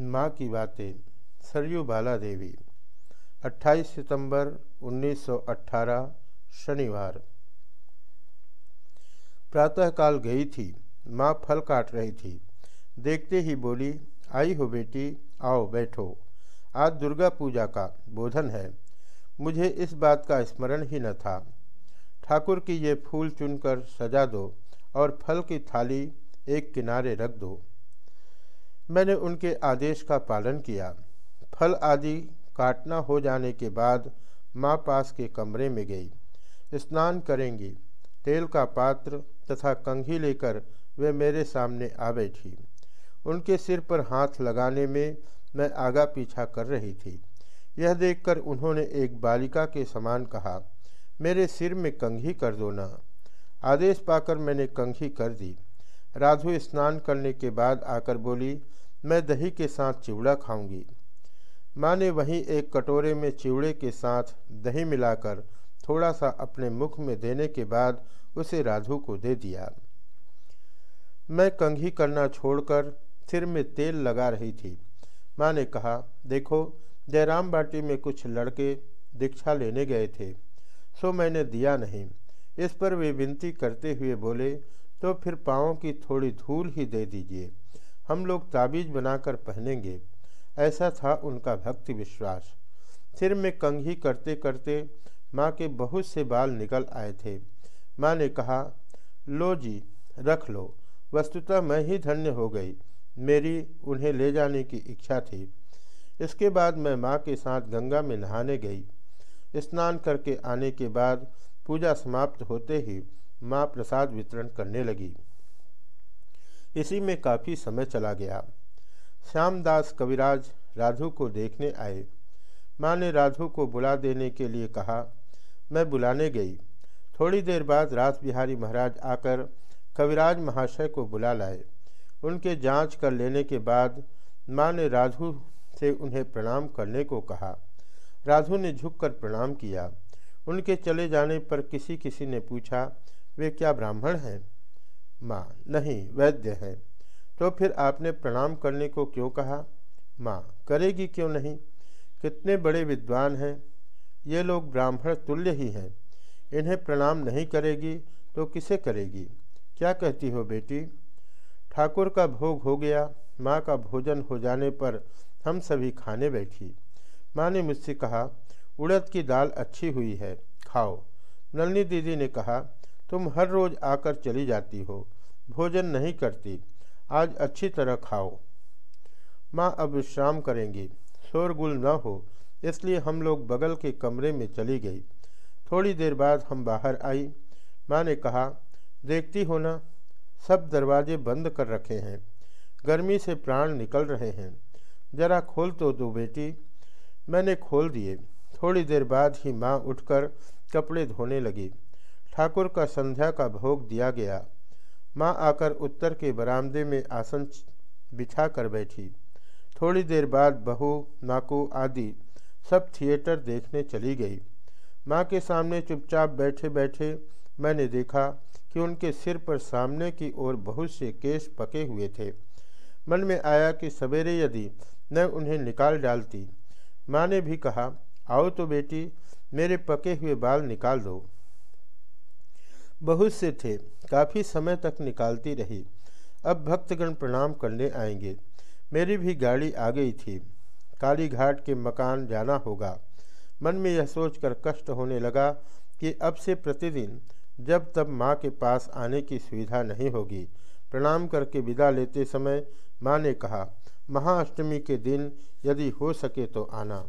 माँ की बातें, सरयू बाला देवी 28 सितंबर 1918 शनिवार। प्रातःकाल गई थी, माँ फल काट रही थी। देखते ही बोली, आई हो बेटी, आओ बैठो। आज दुर्गा पूजा का बोधन है। मुझे इस बात का स्मरण ही न था। ठाकुर की ये फूल चुनकर सजा दो और फल की थाली एक किनारे रख दो। मैंने उनके आदेश का पालन किया। फल आदि काटना हो जाने के बाद माँ पास के कमरे में गई। स्नान करेंगी। तेल का पात्र तथा कंघी लेकर वे मेरे सामने आ बैठी उनके सिर पर हाथ लगाने में मैं आगा पीछा कर रही थी। यह देखकर उन्होंने एक बालिका के समान कहा, मेरे सिर में कंघी कर दो ना। आदेश पाकर मैंने कंघी कर दी। राधु स्नान करने के बाद आकर बोली मैं दही के साथ चिवड़ा खाऊँगी। माँ ने वहीं एक कटोरे में चिवड़े के साथ दही मिलाकर थोड़ा सा अपने मुख में देने के बाद उसे राधु को दे दिया। मैं कंघी करना छोड़कर सिर में तेल लगा रही थी। माँ ने कहा, देखो, जयराम बाटी में कुछ लड़के दीक्षा लेने गए थे, सो मैंने दिया नहीं। इस पर वे विनती करते हुए बोले तो फिर पाँव की थोड़ी धूल ही दे दीजिए। हम लोग ताबीज बनाकर पहनेंगे, ऐसा था उनका भक्ति विश्वास सिर में कंघी करते करते माँ के बहुत से बाल निकल आए थे। माँ ने कहा, लो जी, रख लो। वस्तुतः मैं ही धन्य हो गई। मेरी उन्हें ले जाने की इच्छा थी। इसके बाद मैं माँ के साथ गंगा में नहाने गई। स्नान करके आने के बाद पूजा समाप्त होते ही माँ प्रसाद वितरण करने लगी। इसी में काफ़ी समय चला गया। श्यामदास कविराज राधु को देखने आए। माँ ने राधु को बुला देने के लिए कहा, मैं बुलाने गई। थोड़ी देर बाद रास बिहारी महाराज आकर कविराज महाशय को बुला लाए। उनके जाँच कर लेने के बाद माँ ने राधु से उन्हें प्रणाम करने को कहा। राधु ने झुककर प्रणाम किया। उनके चले जाने पर किसी किसी ने पूछा, वे क्या ब्राह्मण हैं? माँ, नहीं, वैद्य हैं। तो फिर आपने प्रणाम करने को क्यों कहा? माँ, करेगी क्यों नहीं? कितने बड़े विद्वान हैं। ये लोग ब्राह्मण तुल्य ही हैं। इन्हें प्रणाम नहीं करेगी तो किसे करेगी? क्या कहती हो बेटी? ठाकुर का भोग हो गया, माँ का भोजन हो जाने पर हम सभी खाने बैठी। माँ ने मुझसे कहा, उड़द की दाल अच्छी हुई है, खाओ। नलनी दीदी ने कहा तुम हर रोज़ आकर चली जाती हो। भोजन नहीं करती। आज अच्छी तरह खाओ। माँ अब विश्राम करेंगी। शोरगुल न हो, इसलिए हम लोग बगल के कमरे में चली गई। थोड़ी देर बाद हम बाहर आई। माँ ने कहा, देखती हो ना, सब दरवाजे बंद कर रखे हैं। गर्मी से प्राण निकल रहे हैं। जरा खोल तो दो बेटी। मैंने खोल दिए। थोड़ी देर बाद ही माँ उठकर कपड़े धोने लगी। ठाकुर का संध्या का भोग दिया गया। माँ आकर उत्तर के बरामदे में आसन बिछा कर बैठी। थोड़ी देर बाद बहू, नाकू आदि सब थिएटर देखने चली गई। माँ के सामने चुपचाप बैठे बैठे मैंने देखा कि उनके सिर पर सामने की ओर बहुत से केस पके हुए थे। मन में आया कि सवेरे यदि न उन्हें निकाल डालती। माँ ने भी कहा, आओ तो बेटी, मेरे पके हुए बाल निकाल दो। बहुत से थे। काफ़ी समय तक निकालती रही। अब भक्तगण प्रणाम करने आएँगे। मेरी भी गाड़ी आ गई थी। काली घाट के मकान जाना होगा। मन में यह सोचकर कष्ट होने लगा कि अब से प्रतिदिन जब तब माँ के पास आने की सुविधा नहीं होगी। प्रणाम करके विदा लेते समय माँ ने कहा, महाअष्टमी के दिन यदि हो सके तो आना।